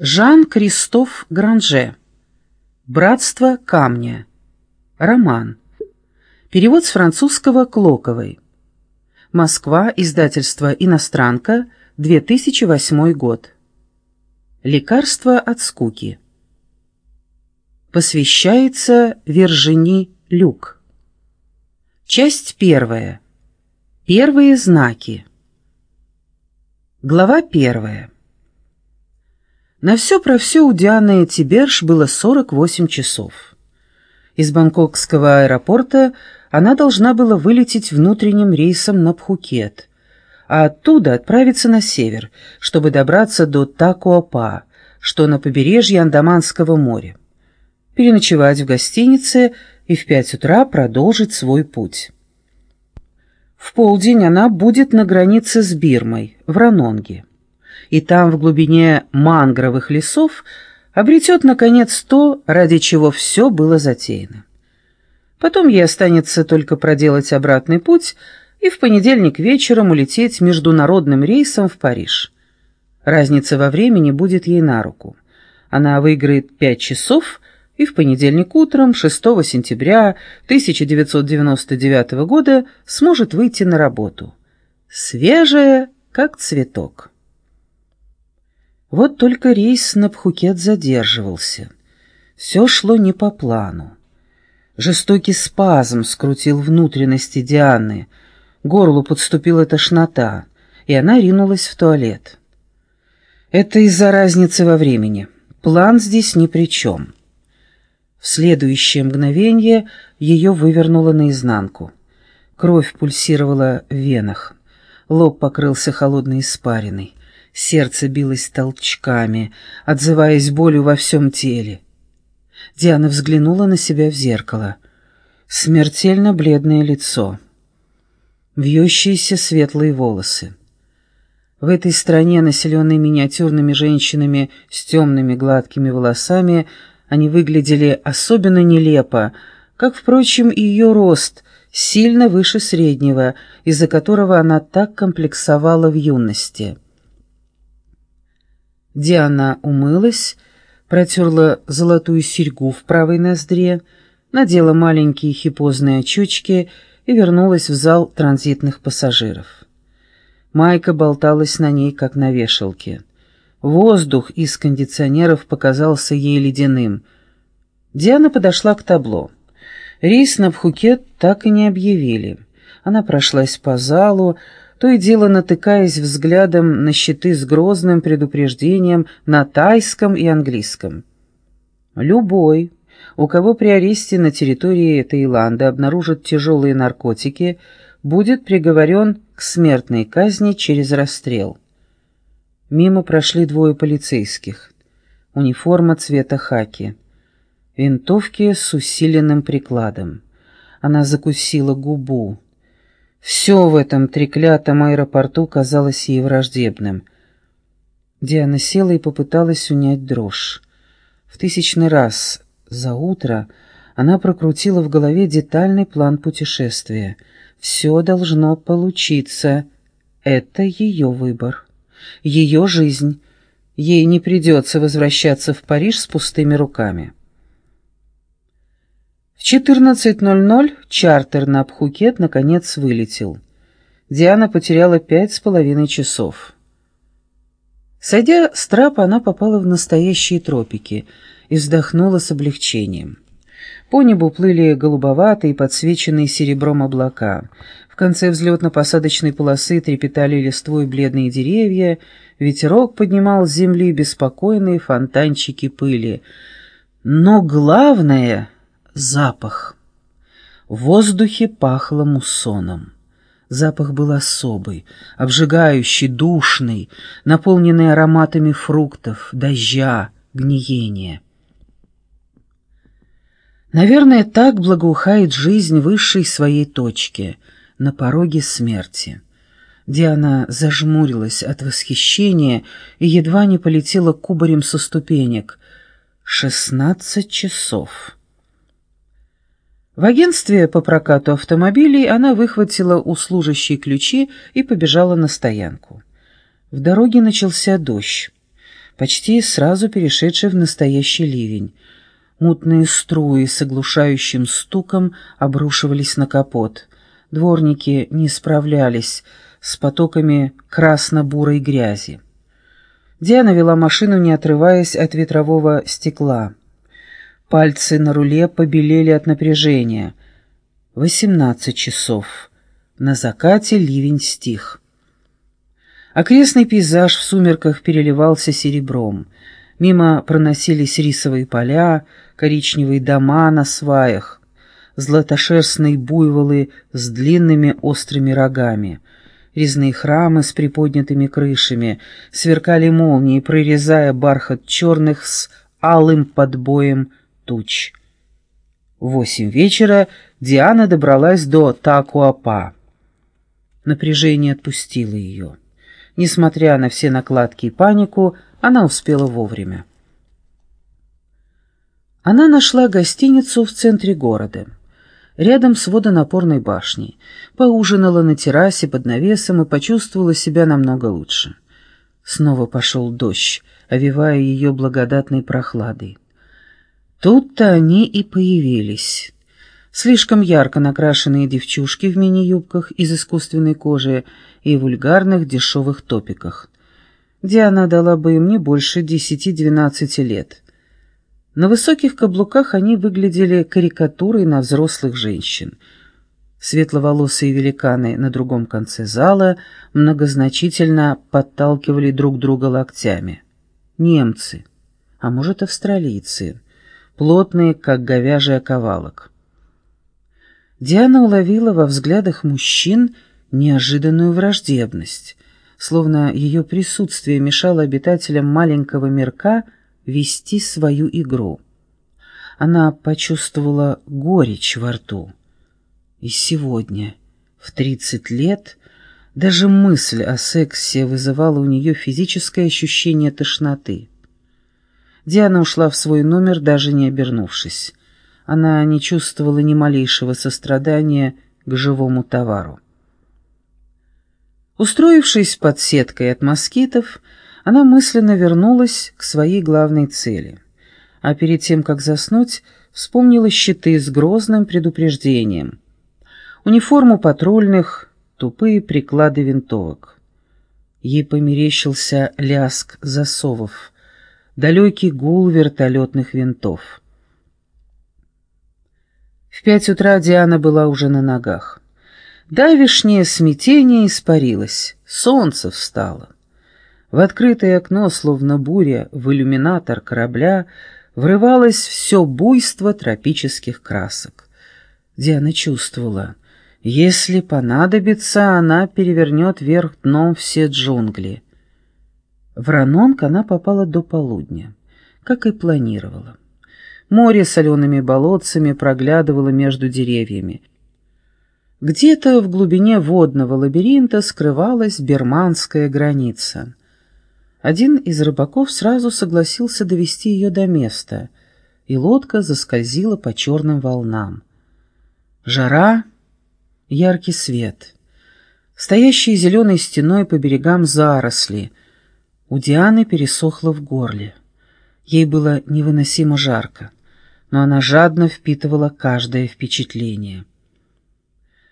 Жан-Кристоф Гранже. «Братство камня». Роман. Перевод с французского Клоковой. Москва, издательство «Иностранка», 2008 год. Лекарство от скуки. Посвящается Вержини Люк. Часть первая. Первые знаки. Глава первая. На все про все у Дианы Тиберш было 48 часов. Из бангкокского аэропорта она должна была вылететь внутренним рейсом на Пхукет, а оттуда отправиться на север, чтобы добраться до Такуапа, что на побережье Андаманского моря, переночевать в гостинице и в пять утра продолжить свой путь. В полдень она будет на границе с Бирмой, в Ранонге и там, в глубине мангровых лесов, обретет, наконец, то, ради чего все было затеяно. Потом ей останется только проделать обратный путь и в понедельник вечером улететь международным рейсом в Париж. Разница во времени будет ей на руку. Она выиграет пять часов и в понедельник утром, 6 сентября 1999 года, сможет выйти на работу. Свежая, как цветок. Вот только рейс на Пхукет задерживался. Все шло не по плану. Жестокий спазм скрутил внутренности Дианы, горлу подступила тошнота, и она ринулась в туалет. Это из-за разницы во времени. План здесь ни при чем. В следующее мгновение ее вывернуло наизнанку. Кровь пульсировала в венах. Лоб покрылся холодной испариной. Сердце билось толчками, отзываясь болью во всем теле. Диана взглянула на себя в зеркало. Смертельно бледное лицо. Вьющиеся светлые волосы. В этой стране, населенной миниатюрными женщинами с темными гладкими волосами, они выглядели особенно нелепо, как, впрочем, и ее рост, сильно выше среднего, из-за которого она так комплексовала в юности. Диана умылась, протерла золотую серьгу в правой ноздре, надела маленькие хипозные очечки и вернулась в зал транзитных пассажиров. Майка болталась на ней, как на вешалке. Воздух из кондиционеров показался ей ледяным. Диана подошла к табло. Рейс на Пхукет так и не объявили. Она прошлась по залу, то и дело натыкаясь взглядом на щиты с грозным предупреждением на тайском и английском. Любой, у кого при аресте на территории Таиланда обнаружат тяжелые наркотики, будет приговорен к смертной казни через расстрел. Мимо прошли двое полицейских. Униформа цвета хаки. Винтовки с усиленным прикладом. Она закусила губу. Все в этом треклятом аэропорту казалось ей враждебным. Диана села и попыталась унять дрожь. В тысячный раз за утро она прокрутила в голове детальный план путешествия. Все должно получиться. Это ее выбор. Ее жизнь. Ей не придется возвращаться в Париж с пустыми руками. В 14.00 чартер на Пхукет наконец вылетел. Диана потеряла пять с половиной часов. Сойдя с трапа, она попала в настоящие тропики и вздохнула с облегчением. По небу плыли голубоватые, подсвеченные серебром облака. В конце взлетно-посадочной полосы трепетали листвой бледные деревья, ветерок поднимал с земли беспокойные фонтанчики пыли. Но главное Запах. В воздухе пахло муссоном. Запах был особый, обжигающий, душный, наполненный ароматами фруктов, дождя, гниения. Наверное, так благоухает жизнь высшей своей точки, на пороге смерти. Диана зажмурилась от восхищения и едва не полетела кубарем со ступенек. Шестнадцать часов. В агентстве по прокату автомобилей она выхватила у служащей ключи и побежала на стоянку. В дороге начался дождь. почти сразу перешедший в настоящий ливень. Мутные струи с оглушающим стуком обрушивались на капот. Дворники не справлялись с потоками красно-бурой грязи. Диана вела машину, не отрываясь от ветрового стекла. Пальцы на руле побелели от напряжения. Восемнадцать часов. На закате ливень стих. Окрестный пейзаж в сумерках переливался серебром. Мимо проносились рисовые поля, коричневые дома на сваях, златошерстные буйволы с длинными острыми рогами. Резные храмы с приподнятыми крышами сверкали молнии, прорезая бархат черных с алым подбоем туч. В восемь вечера Диана добралась до Такуапа. Напряжение отпустило ее. Несмотря на все накладки и панику, она успела вовремя. Она нашла гостиницу в центре города, рядом с водонапорной башней, поужинала на террасе под навесом и почувствовала себя намного лучше. Снова пошел дождь, овивая ее благодатной прохладой. Тут-то они и появились. Слишком ярко накрашенные девчушки в мини-юбках из искусственной кожи и вульгарных дешевых топиках. Диана дала бы им не больше десяти-двенадцати лет. На высоких каблуках они выглядели карикатурой на взрослых женщин. Светловолосые великаны на другом конце зала многозначительно подталкивали друг друга локтями. Немцы, а может австралийцы, плотные, как говяжий оковалок. Диана уловила во взглядах мужчин неожиданную враждебность, словно ее присутствие мешало обитателям маленького мирка вести свою игру. Она почувствовала горечь во рту. И сегодня, в тридцать лет, даже мысль о сексе вызывала у нее физическое ощущение тошноты. Диана ушла в свой номер, даже не обернувшись. Она не чувствовала ни малейшего сострадания к живому товару. Устроившись под сеткой от москитов, она мысленно вернулась к своей главной цели. А перед тем, как заснуть, вспомнила щиты с грозным предупреждением. Униформу патрульных, тупые приклады винтовок. Ей померещился ляск засовов, далекий гул вертолетных винтов. В пять утра Диана была уже на ногах. Давишнее смятение испарилось, солнце встало. В открытое окно, словно буря, в иллюминатор корабля врывалось все буйство тропических красок. Диана чувствовала, если понадобится, она перевернет вверх дном все джунгли. В Ранонг она попала до полудня, как и планировала. Море солеными болотцами проглядывало между деревьями. Где-то в глубине водного лабиринта скрывалась берманская граница. Один из рыбаков сразу согласился довести ее до места, и лодка заскользила по черным волнам. Жара, яркий свет, стоящие зеленой стеной по берегам заросли. У Дианы пересохло в горле. Ей было невыносимо жарко, но она жадно впитывала каждое впечатление.